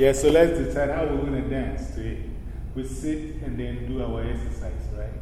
Yeah, so let's decide how we're going to dance today. We sit and then do our exercise, right?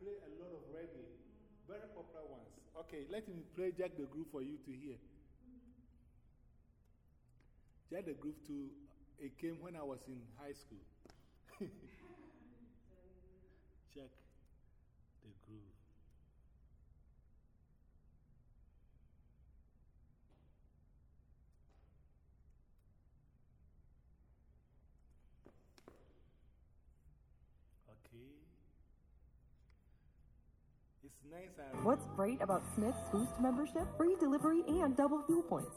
play a lot of reggae, very popular ones. Okay, let me play Jack the Groove for you to hear. Jack the Groove, too, it came when I was in high school. Jack the Groove. Okay. What's great about Smith's Boost membership? Free delivery and double fuel points.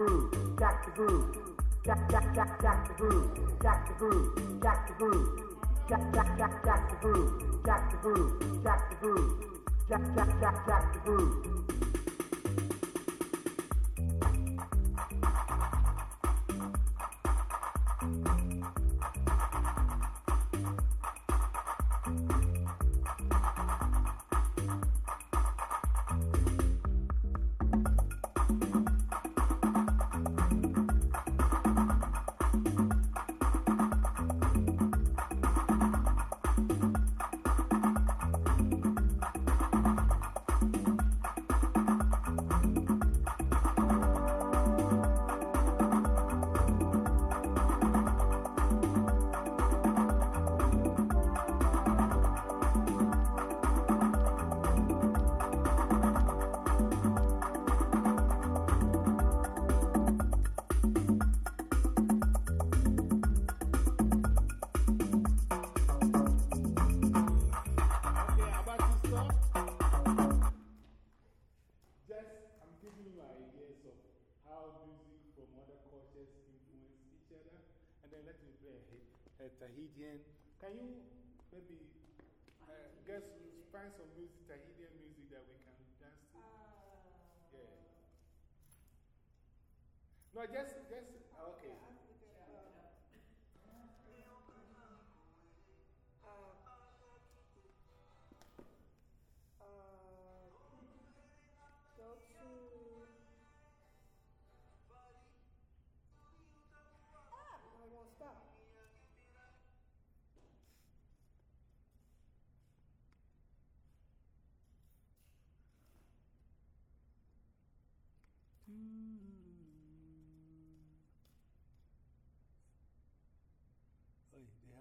Groove, jack the groove, jack the groove. Jack, jack, jack, jack the groove, jack the groove, jack the groove. Jack, jack,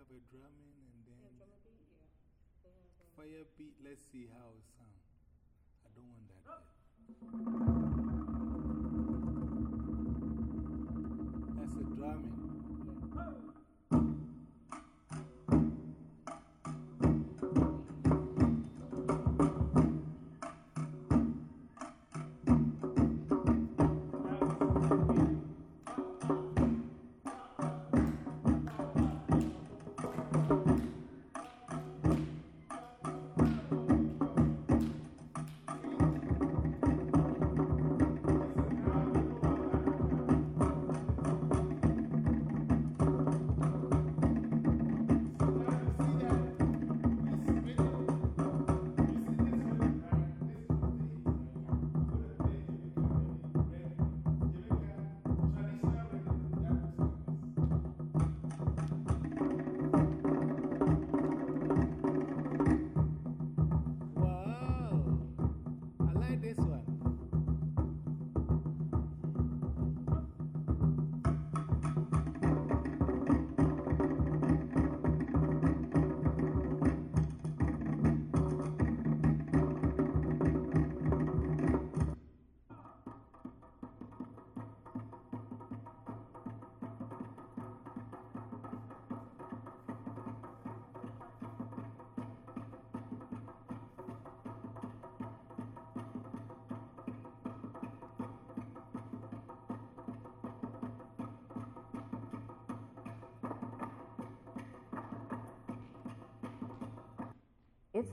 have a drumming and then fire beat. Let's see how it sounds. I don't want that.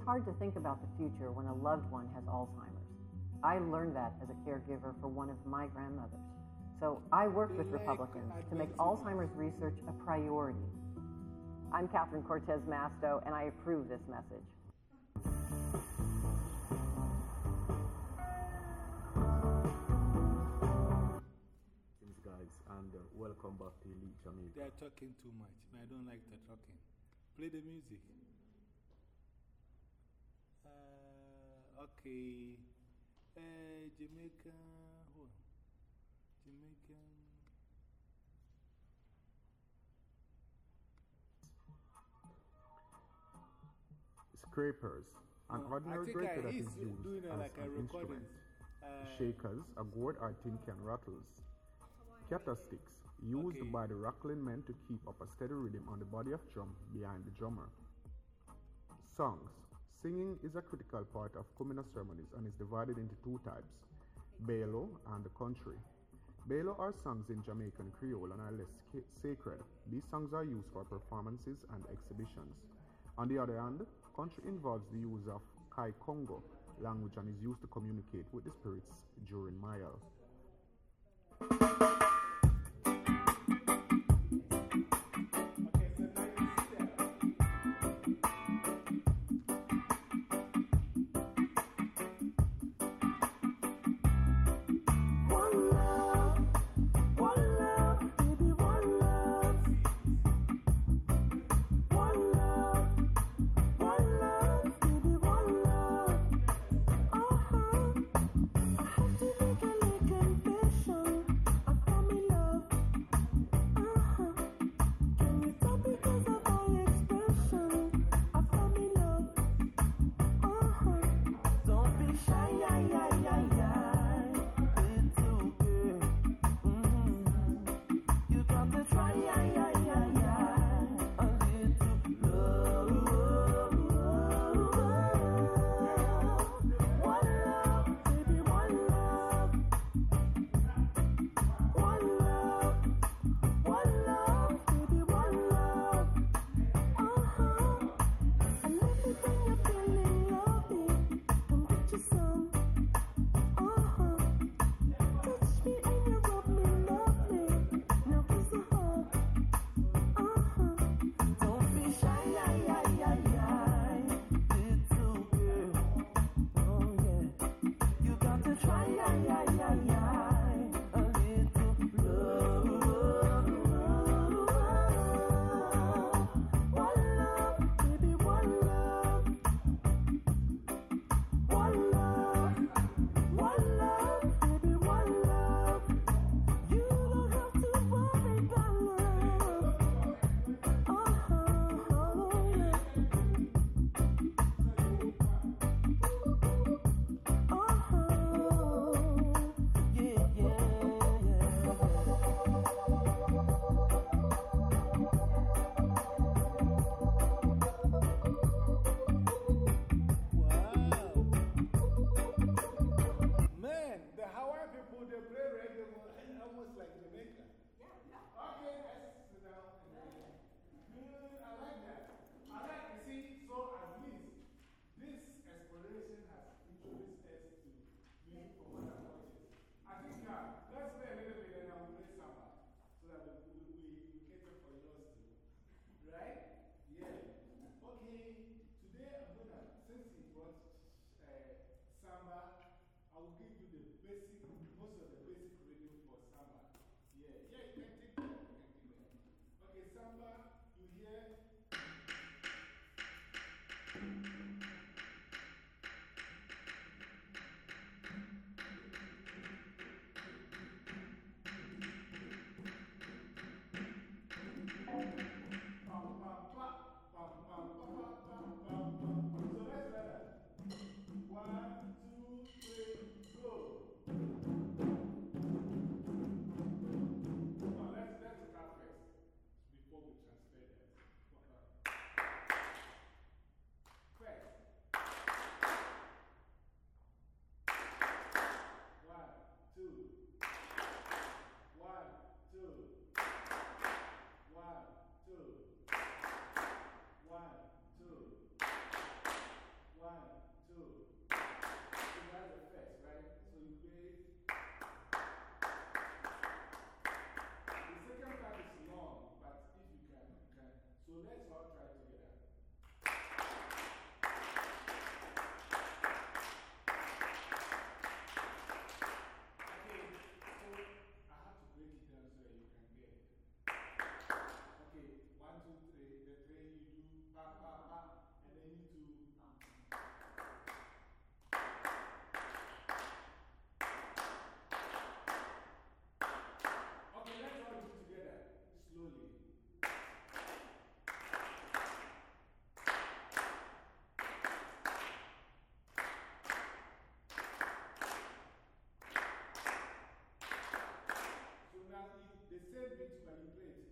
Hard to think about the future when a loved one has Alzheimer's. I learned that as a caregiver for one of my grandmothers. So I work with Republicans to make Alzheimer's research a priority. I'm Catherine Cortez Masto, and I approve this message. Greetings, guys, and uh, welcome back to Elite They are talking too much. I don't like the talking. Play the music. Okay. Uh, Jamaica. Who? Jamaican. Scrapers, an No, ordinary think grater that is used doing, uh, as like an instrument. Uh, Shakers, a gourd or tin can rattles. Catta sticks, used Okay. by the rattling men to keep up a steady rhythm on the body of drum behind the drummer. Songs. Singing is a critical part of Kumina ceremonies and is divided into two types Balo, and the country. Balo are songs in Jamaican Creole and are less sacred. These songs are used for performances and exhibitions. On the other hand, country involves the use of Kai Congo language and is used to communicate with the spirits during myal. Okay, let's sit down and hmm, I like that. I like, you see, so as same bit you manipulate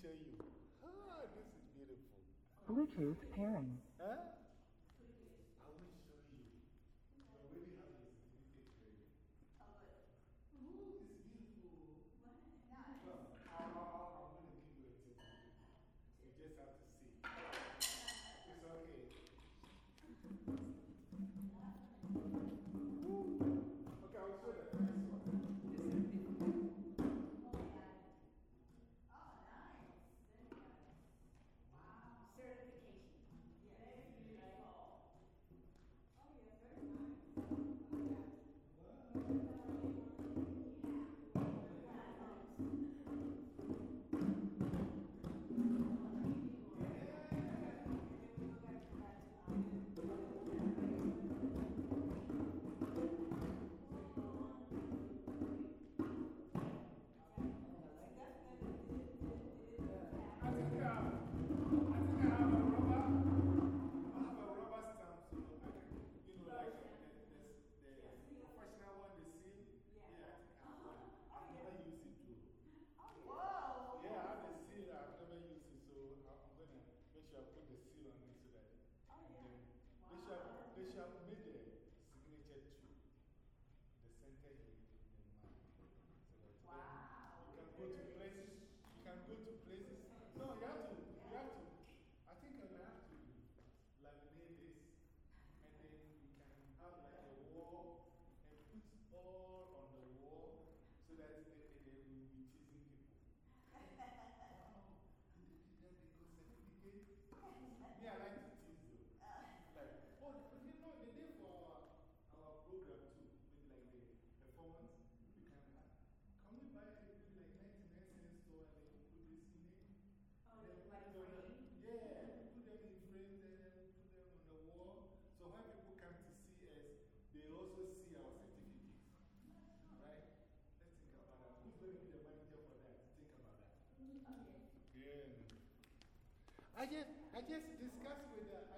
you. Ah, this is beautiful. Bluetooth pairing. I just, I just discussed with uh,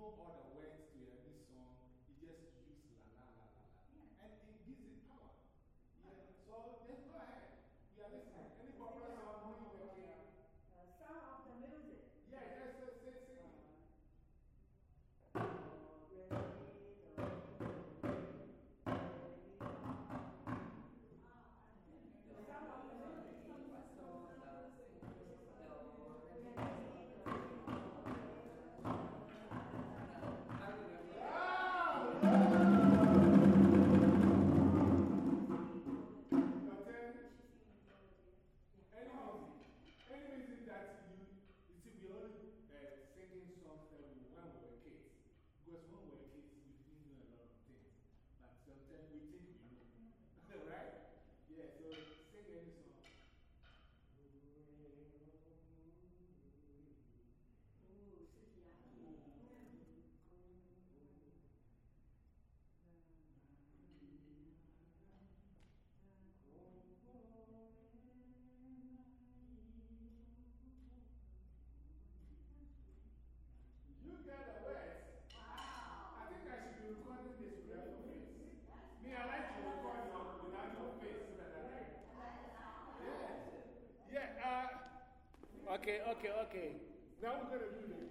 no other way okay, okay. Now we're going to do this.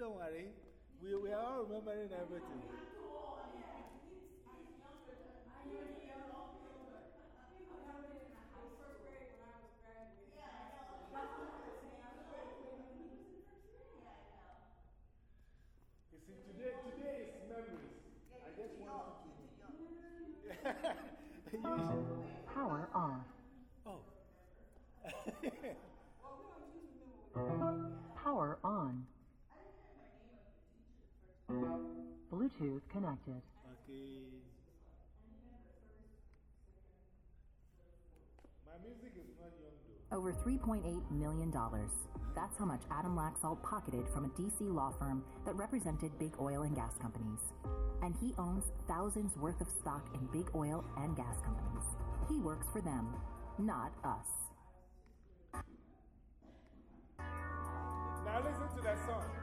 don't worry. We, we are all remembering everything. Bluetooth connected. Okay. Over $3.8 million. That's how much Adam Laxalt pocketed from a DC law firm that represented big oil and gas companies. And he owns thousands worth of stock in big oil and gas companies. He works for them, not us. Now listen to that song.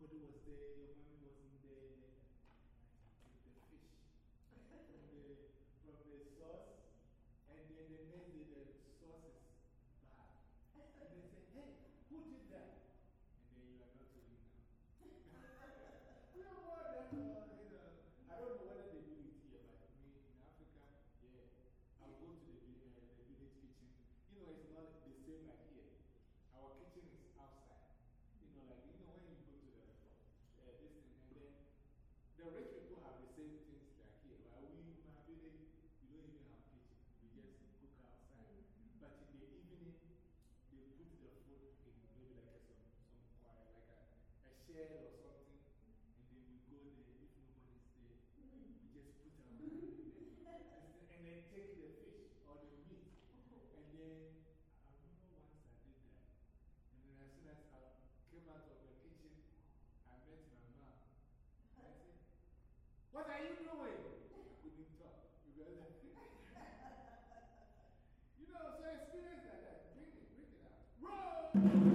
nobody was there. or something, and then we go there. If nobody's there, we just put our hand in there and then take the fish or the meat. And then I remember once I did that. And then as soon as I came out of the kitchen, I met my mom. I said, What are you doing? I couldn't talk You know, so experience like that. Bring it, bring it out. Roll!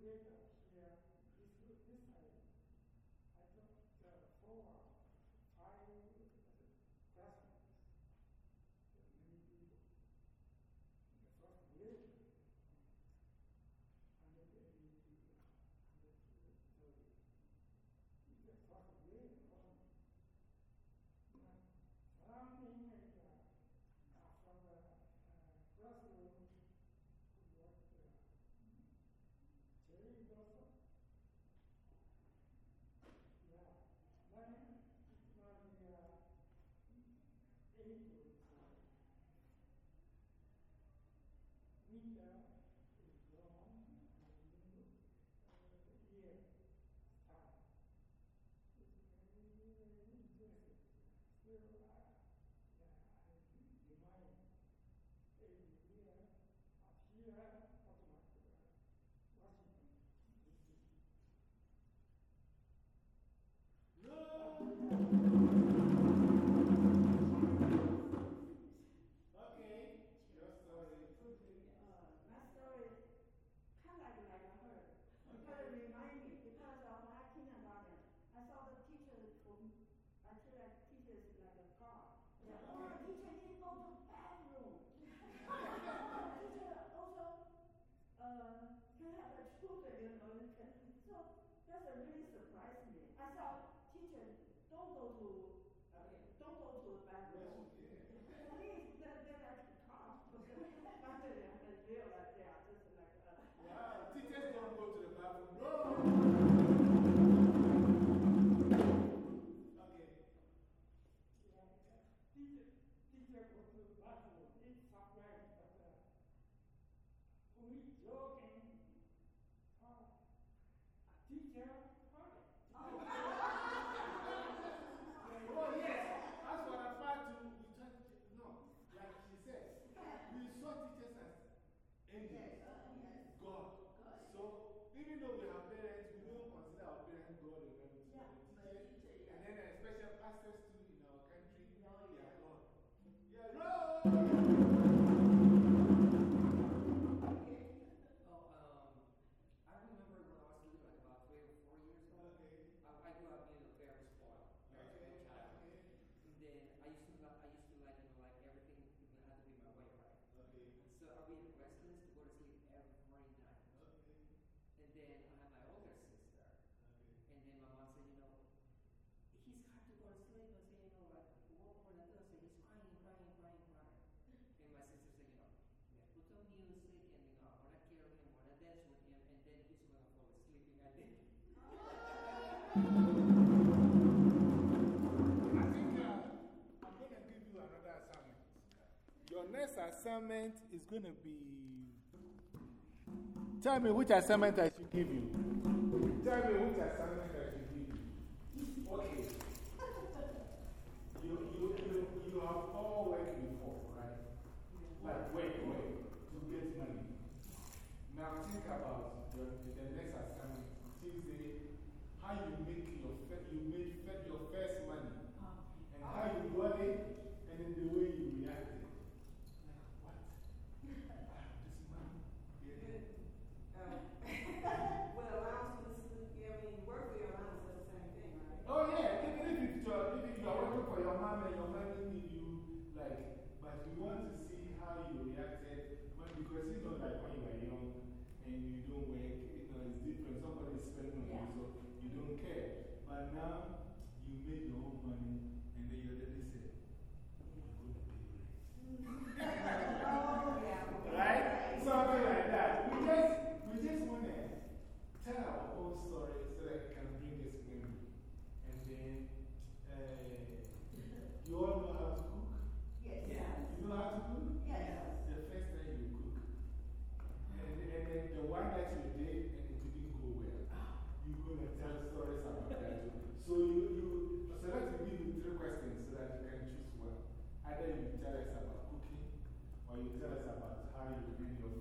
great next assignment is going to be. Tell me which assignment I should give you. Tell me which assignment I should give you. Okay. You, you, you, you have all worked before, right? Like, wait, wait, to get money. Now think about the, the next assignment. Tuesday, how you make your, you made your first money, ah. and how you do it, and then the way you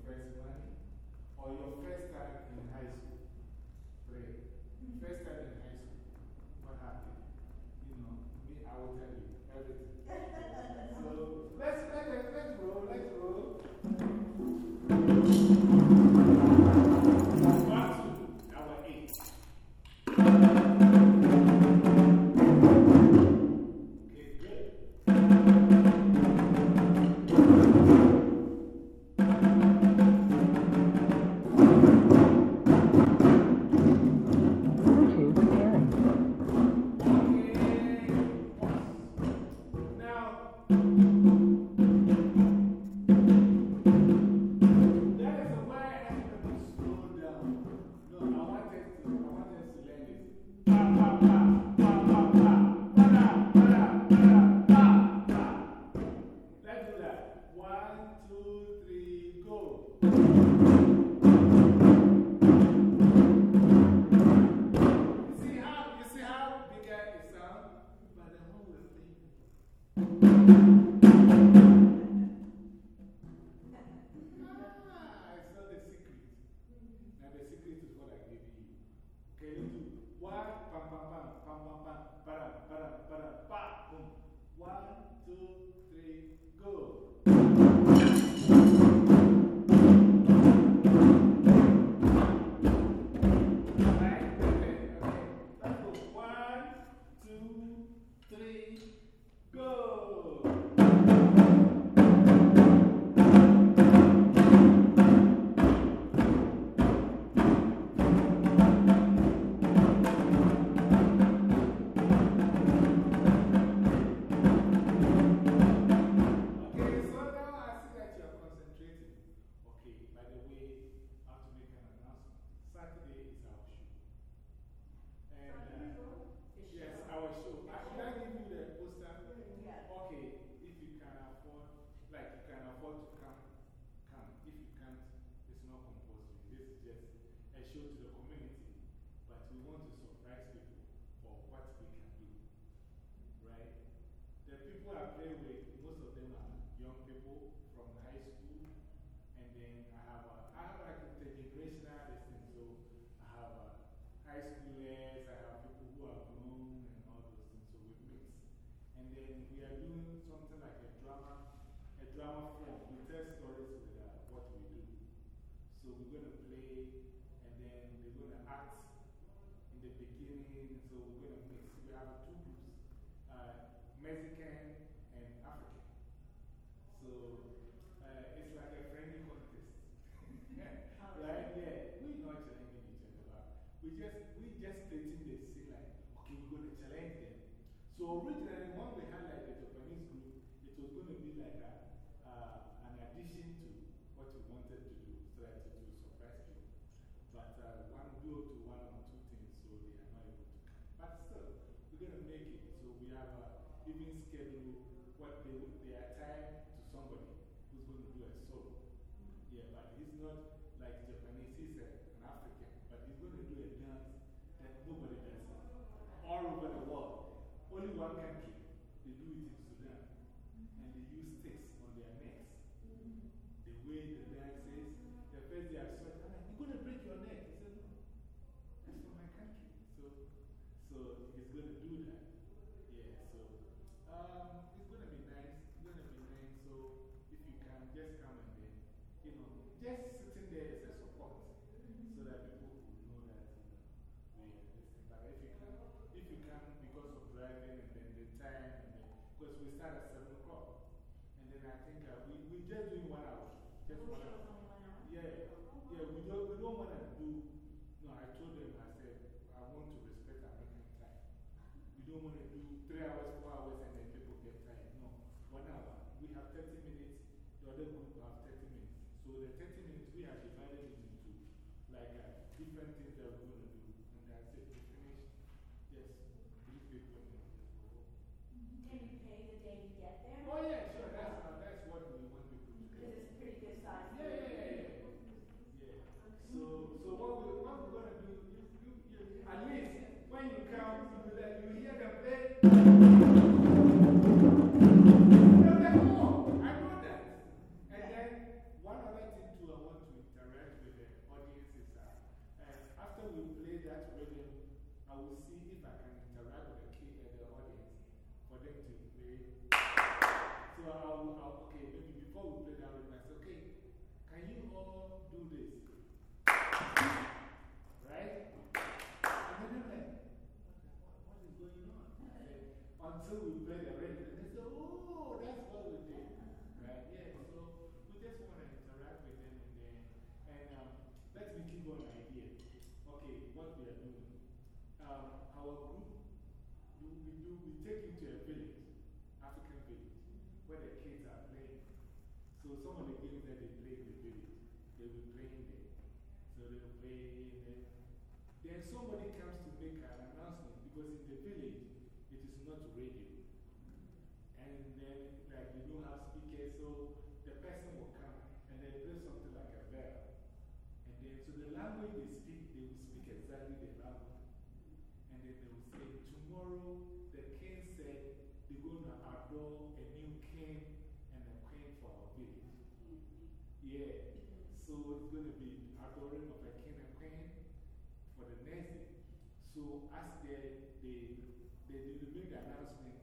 first money or your first time in high school. Pray. First time in high school. What happened? You know, me, I will tell you everything. so let's, let, let's roll, let's roll. okay, if you can afford, like you can afford to going to play, and then they're going to act in the beginning. So we're going to mix. We have two groups uh, Mexican and African. So uh, it's like a friendly contest. right? Yeah. We're not challenging each other, we just, we just stating the scene like, okay, we're going to challenge them. So originally, when we had like the Japanese group, it was going to be like a, uh, an addition to what we wanted to do, so that it will surprise people. But go to one or two things, so they are not able to come. But still, we're going to make it. So we have a even schedule what they, are tied to somebody who's going to do a solo. Yeah, but he's not like Japanese, he's a, an African, but he's going to do a dance that nobody does all over the world. Only one country, they do it I'll, I'll, uh, okay, maybe before we play that rhythm, I say, okay, can you all do this? Right? And then they're like, what is going on? I said, Until we play the rhythm. And they say, oh, that's what we did. Right? Yeah, so we just want to interact with them and then, and um, let me give you an idea. Okay, what we are doing. Um, our group, we, we, do, we take you to a village, African village, where the kids are playing. So some of the games that they play in the village, they will playing there. So they will play and then, then somebody comes to make an announcement because in the village, it is not radio. And then, like, they don't have speakers, so the person will come and they play something like a bell. And then, so the language they speak, they will speak exactly the language. And then they will say, tomorrow the king said they're going to adore a new king and a queen for our village. Yeah. So it's going to be adoring of a king and queen for the next. So as they, they, they, they make the announcement,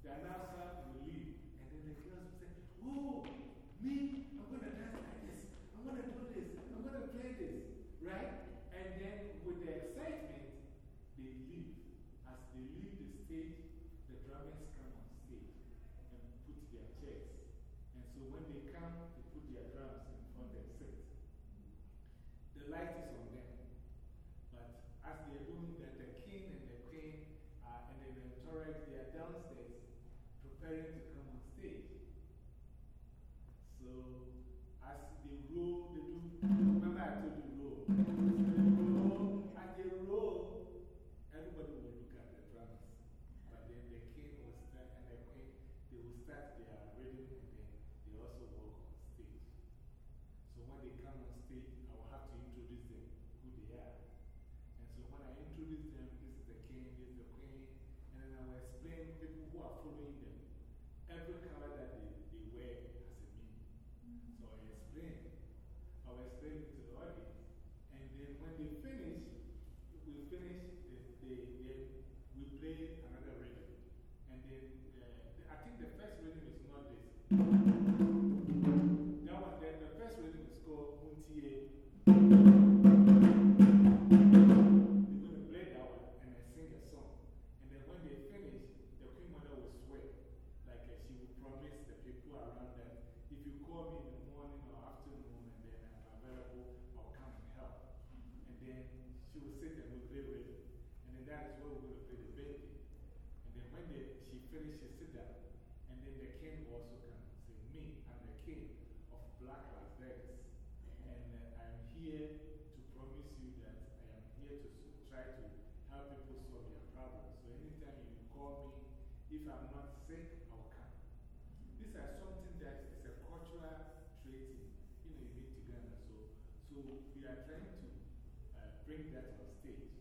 the announcer will leave. And then the girls will say, Oh, me, I'm going to dance like this. I'm going to do this. I'm going to play this. Right? And then with the excitement, If I'm not sick, I'll come. These are something that is a cultural trait in, you know, in Ghana. So, so we are trying to uh, bring that on stage.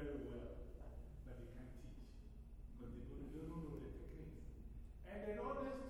very well, but they can't teach because they don't, they don't know the techniques. And then all these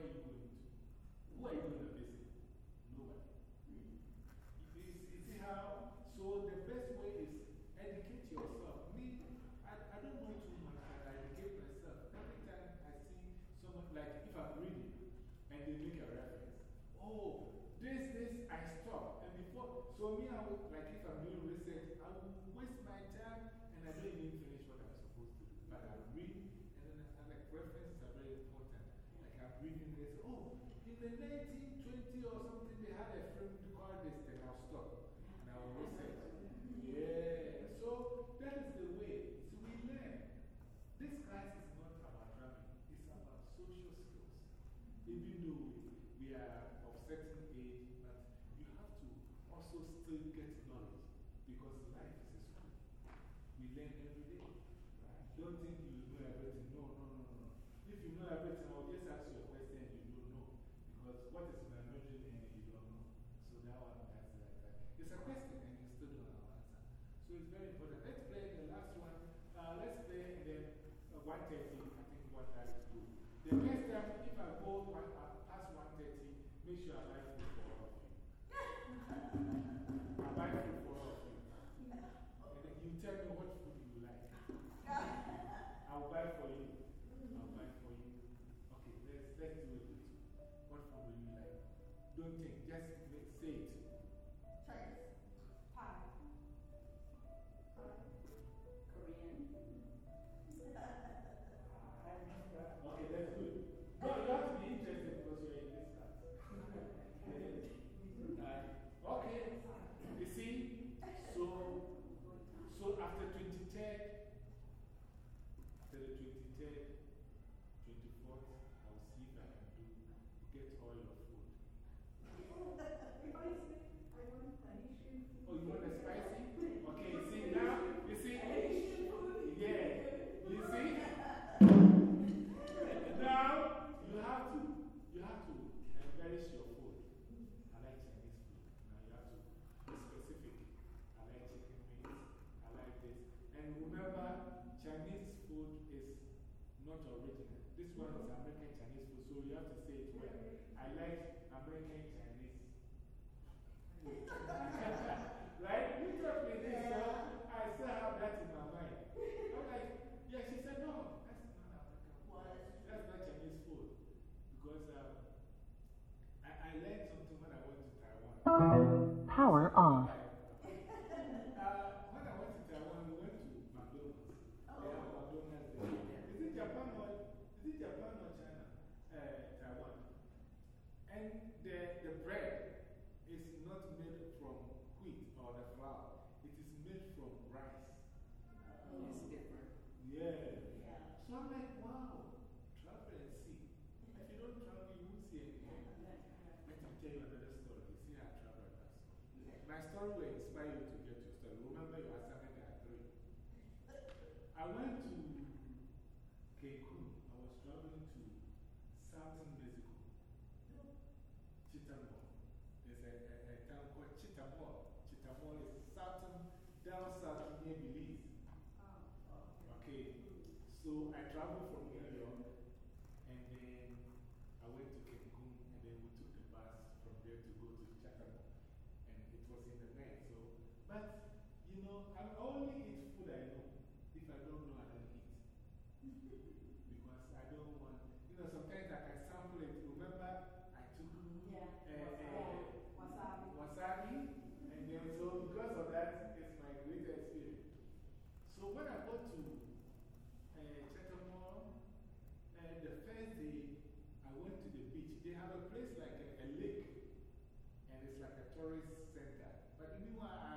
are you going to? Who are you going to visit? Nobody. Hmm? You see how Yeah. So that is the way. So we learn. This class is not about drama, it's about social skills. Even though we, we are upsetting is one. own. when I go to eh, Chatham eh, the first day I went to the beach, they have a place like a, a lake, and it's like a tourist center. But meanwhile,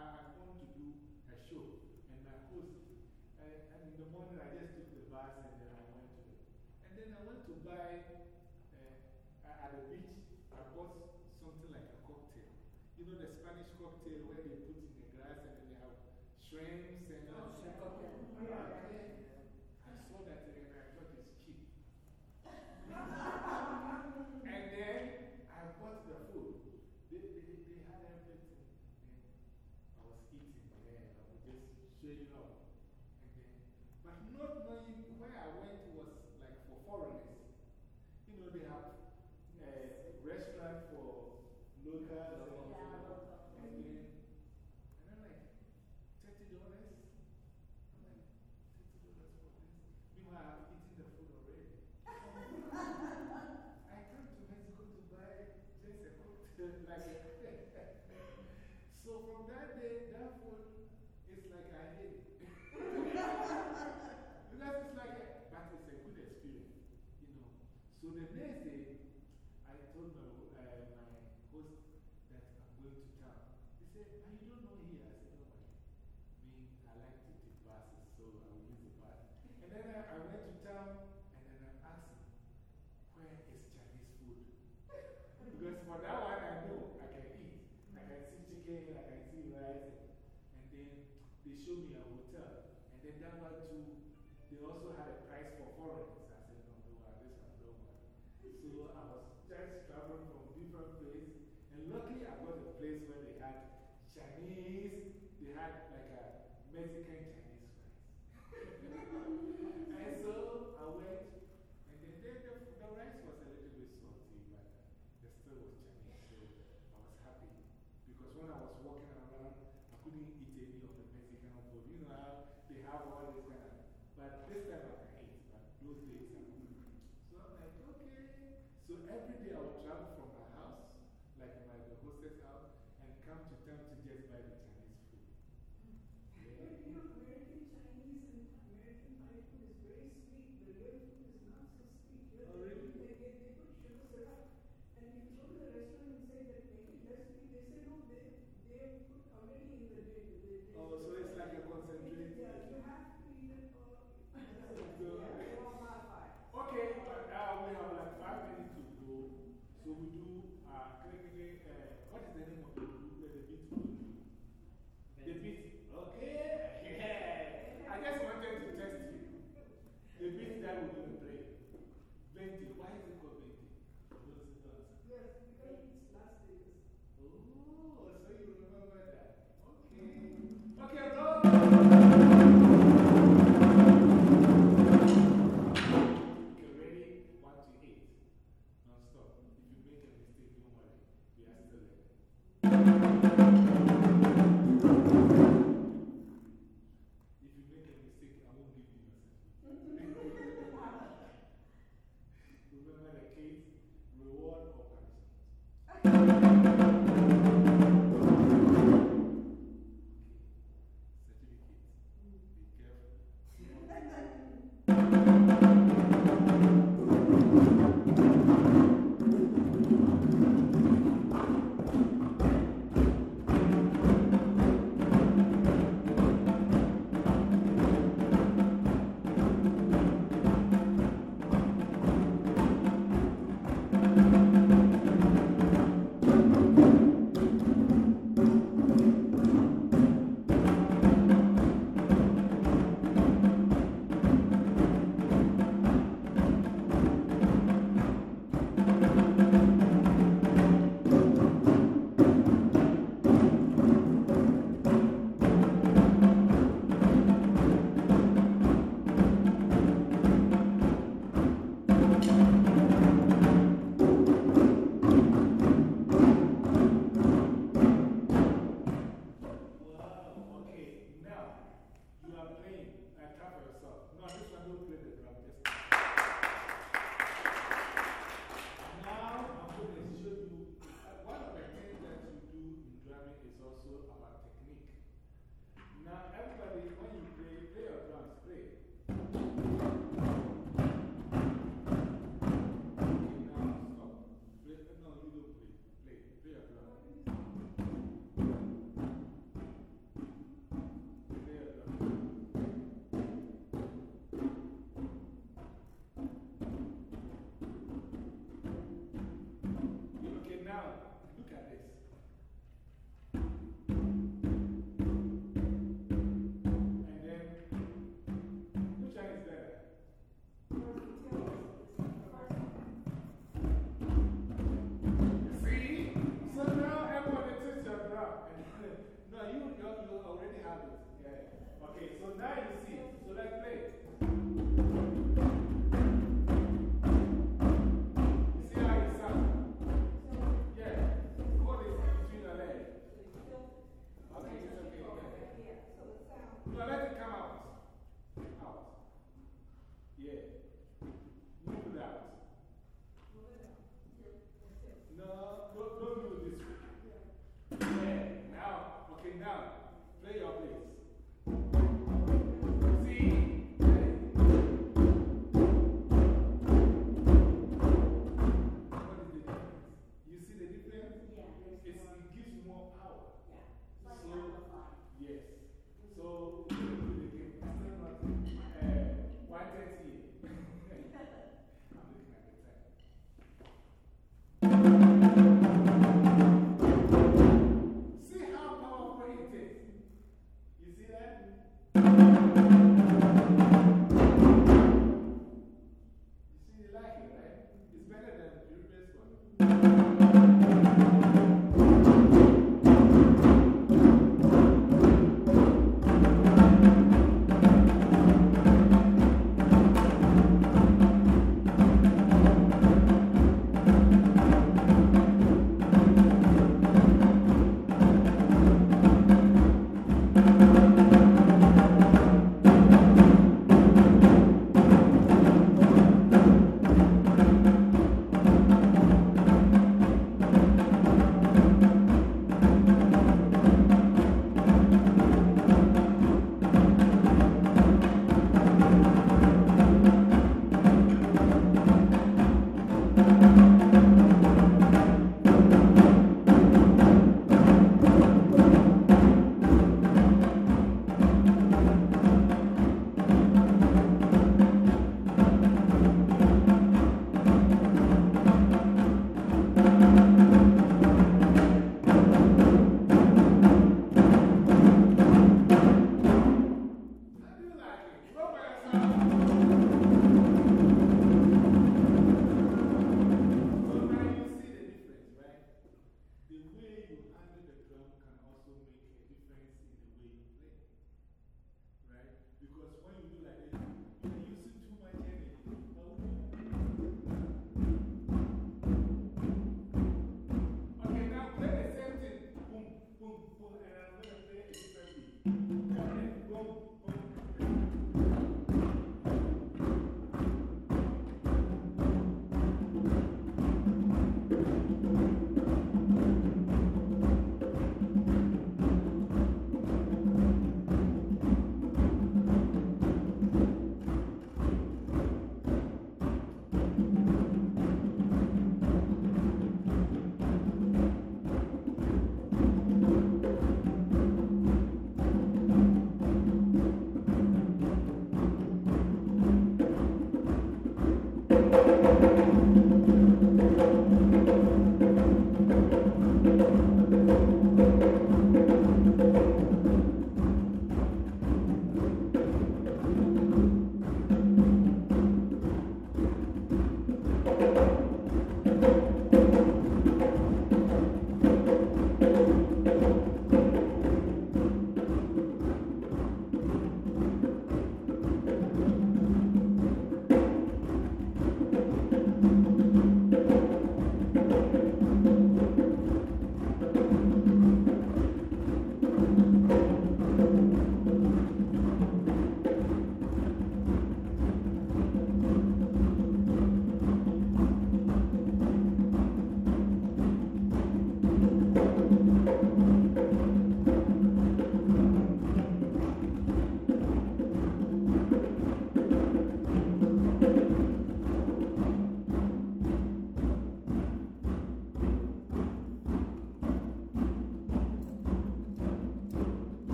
Now, everybody, when you play, play your drums, play.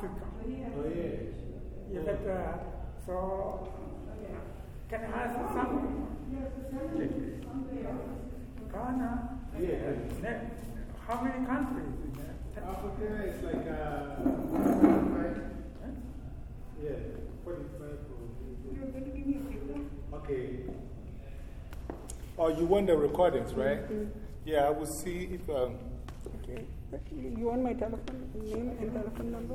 Africa. Oh, yeah. Yeah, but, uh, so Can I ask you something? Ghana? Yeah. How many countries is there? Africa is like uh, 45. Yeah, 45. You're going to give me a picture? Okay. Oh, you want the recordings, right? Yeah, I will see if. Um, Okay. You want my telephone name and telephone number?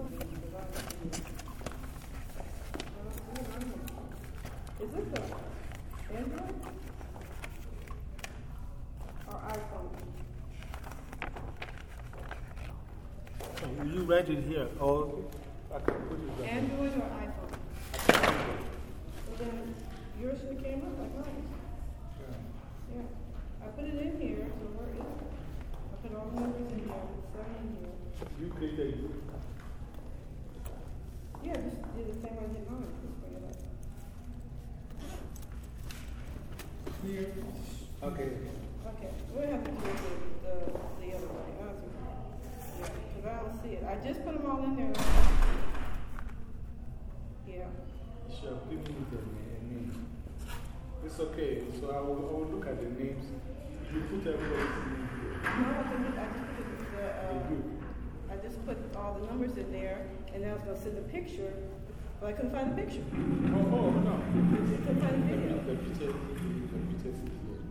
Is it the Android or iPhone? oh, you write it here? Or I can put it there. Android or iPhone? Well, then yours should came up like mine. Yeah. I put it in here, You created it. Yeah, just do the same I did mine. Just bring it up. Here. Okay. Okay, we'll have to do the, the, the other way. That's. Yeah, because I don't see it. I just put them all in there. Yeah. Sure, give me the name. It's okay. So I will, I will look at the names. You put everybody's name I didn't, I just put the, uh, I just put all the numbers in there, and then I was gonna send a picture, but I couldn't find the picture. Oh, oh, no. Couldn't find the video. The picture, the pictures is here.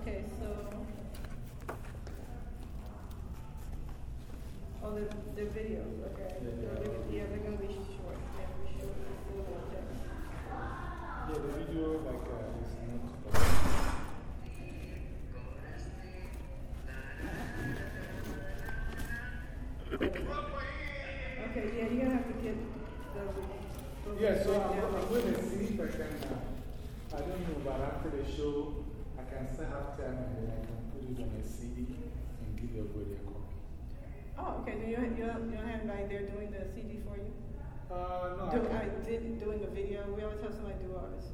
Okay, so. Oh, the, the videos, okay. Yeah, So yeah. they're- Yeah, they're gonna be short, yeah, be short, it's a little more text. Yeah, the video, like, uh, Okay, yeah, you're gonna have to get the. the Yeah, so I'm. I'm going to see if I can. Uh, I don't know, but after the show, I can still have time and then I can put it on a CD and give everybody a copy. Oh, okay, do you, you don't, you don't have anybody there doing the CD for you? Uh, no, I Do, can't. I did, doing the video, we always have somebody do ours.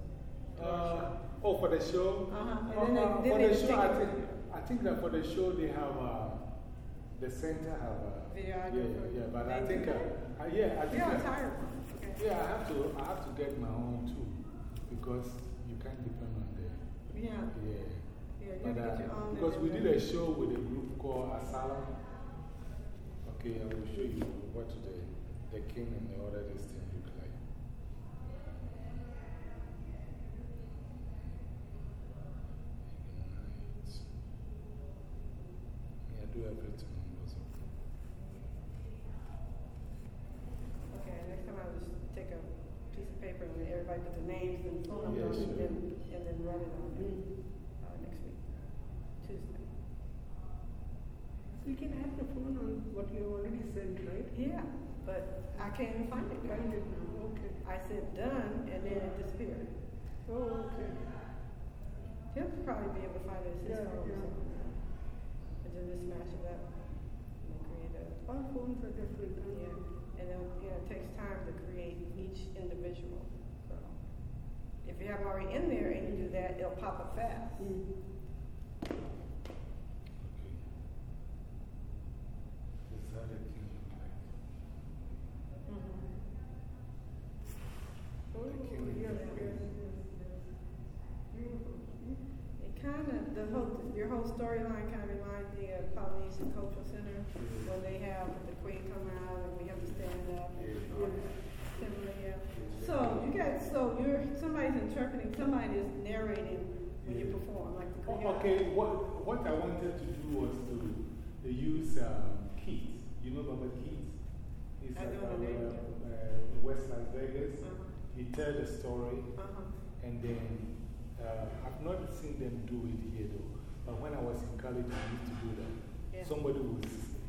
do Uh, oh, for the show? Uh-huh, and Uh, then they- uh, then for they the show, I think, I think that for the show they have uh, the center have a. Videographer. Yeah, yeah, but I think, do uh, uh, yeah, I think. Yeah, I-. Okay. Yeah, I have, to, I have to get my own too because you can't depend on the. Yeah. Yeah. Yeah, But, have to uh, get your own. because we did a show with a group called Asylum. Okay, I will show you what the, the king and the other this thing look like. Yeah, do everything on those. Okay, next time I'll just take a piece of paper and everybody put their names and phone numbers sure. and, and then run it on it, uh, next week, Tuesday. You can have the phone on what you already sent, right? Yeah, but I can't even find it. Find it now, okay. I said done and then it disappeared. Oh, okay. He'll probably be able to find it in his Yeah, phone or yeah. something. And then just smash it up and create a. All phones are different. huh? Yeah, and then, you know, it takes time to create each individual, so. If you have already in there and you do that, it'll pop up fast. Is that a king look like? Oh, The king and yes, the yes, queen. yes, yes. Beautiful. It kind of, whole, your whole storyline kind of reminds me of Polynesian Cultural Center, when they have the queen come out and we have to stand up. and all. Similar, yeah. So you got, so you're, somebody's interpreting, somebody is narrating when you perform, like the Oh, okay, what, what I wanted to do was to uh, use um, Keith. You know Baba Keith? He's like know uh, uh, West Las Vegas. Uh-huh. He tells the story, Uh-huh. and then uh, I've not seen them do it here though. But when I was in college, I used to do that. Yeah. Somebody would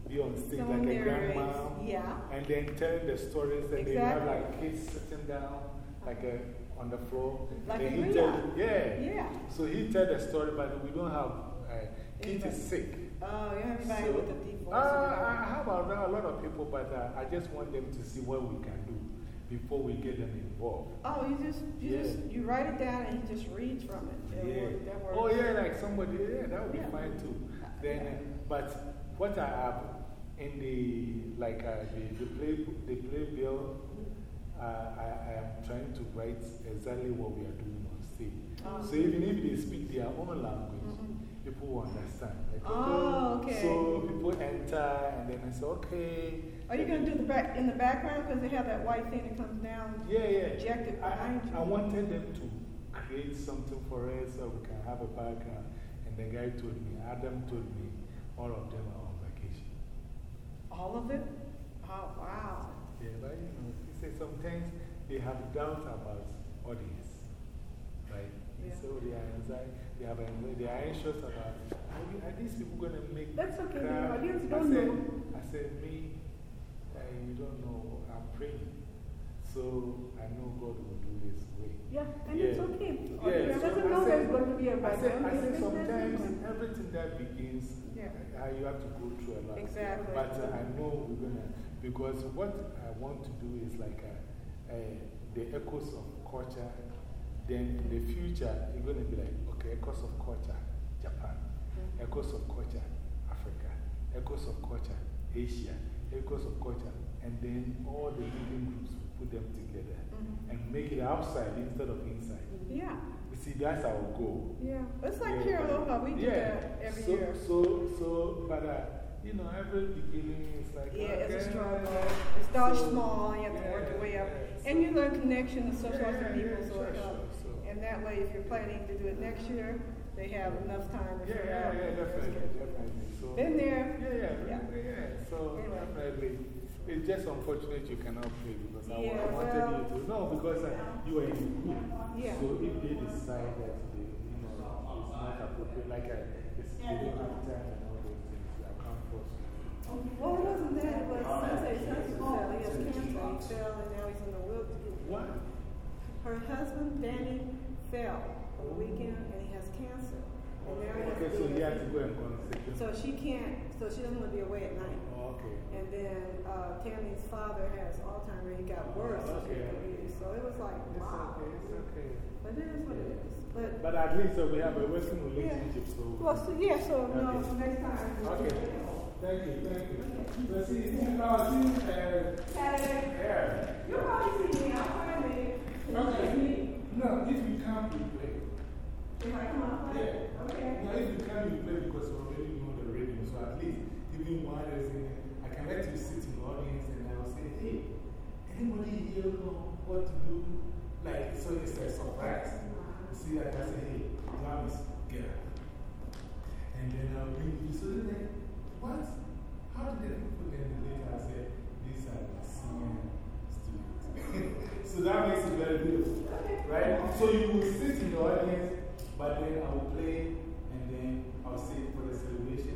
be on stage Someone like a grandma. yeah. And then tell the stories, and they have like kids sitting down, like a, on the floor. Like Then a he tell- Yeah. Yeah. So he tell the story, but we don't have, uh, Keith is sick. Oh, you have anybody So- with a deep voice? Uh, I have a, a lot of people, but uh, I just want them to see what we can do before we get them involved. Oh, you just, you Yeah. just, you write it down and he just reads from it. That Yeah. that. Oh, yeah, like somebody, yeah, that would be fine too. Then, uh, but what I have in the, like uh, the, the, play, the playbill, I, I, I am trying to write exactly what we are doing on stage. Oh. So even if they speak their own language, people will understand. Like, Oh, okay. So people enter and then I say, okay. Are you going to do the back in the background because they have that white thing that comes down? Yeah, yeah. Projected I, you. I wanted them to create something for us so we can have a background. And the guy told me, Adam told me, all of them are on vacation. All of it? Oh, wow. Yeah, but you know, he said sometimes they have doubt about audience. Right? Yeah. So they are anxiety, they, have, they are anxious about, are, we, are these people going to make That's okay, the audience I don't said, know. I said, me, uh, you don't know, I'm praying. So I know God will do this way. Yeah, and Yeah. it's okay. Yeah, Audience so doesn't I know there's going to be a I said. I said sometimes everything that begins, Yeah. uh, you have to go through a lot. Exactly. But uh, I know we're going to, because what I want to do is like uh, uh, the echoes of culture. Then in the future, you're going to be like, okay, echoes of culture, Japan, echoes of culture, Africa, echoes of culture, Asia, echoes of culture. And then all the leading groups, we put them together -hmm. and make it outside instead of inside. Yeah. See, that's our goal. Yeah. It's like Yeah, here Aloha, we do yeah. that every so, year. So, so, but uh, you know, every beginning is like, Yeah, it's a struggle. It starts so- small, you have to work your way up. And you learn connection and social with people, so it helps. And that way, if you're planning to do it next year, they have enough time to Yeah, yeah, yeah, definitely, definitely. So, Been there. Yeah, yeah, Yeah. yeah. yeah. So, Anyway. definitely. It's just unfortunate you cannot play because I, Yeah, I wanted well- you to. No, because uh, you are in the group. Yeah. So, if they decide that they, you know, it's not appropriate, like uh, it's giving up time and all those things, I can't force you. Well, it wasn't that. It was Sensei Sensei. He has cancer. He fell, and now he's in the wheelchair. What? Her husband, Danny, fell on the weekend, and he has cancer. And now he has Okay, so in- have to go and consult. So she can't, so she doesn't want to be away at night. Oh, okay. And then uh, Tammy's father has Alzheimer's. He got worse. as Okay. So it was like, It's wow. okay, it's okay. But it is what it is. But, But at least uh, we have a working relationship, so. well, so, yeah, so no, Okay. next time. Okay. Thank you, thank you. So, see, see, now, see, uh, Saturday. yeah. You'll probably see me. I'll probably make Okay. No, if you come, you play. If I come out, Yeah. Okay. No, if you come, you play because you already know the rhythm. So at least, even while there's I can let you sit in the audience and I'll say, hey, anybody here know what to do? Like, so it's a surprise. You see, like I say, hey, is get up. And then I'll bring you. So then, like, what? How did the people then later I say, these are the senior students? so that makes it very beautiful. Right? So you will sit in the audience, but then I will play, and then I'll say for the celebration.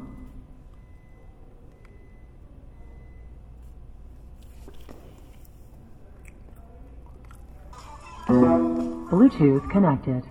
Bluetooth connected.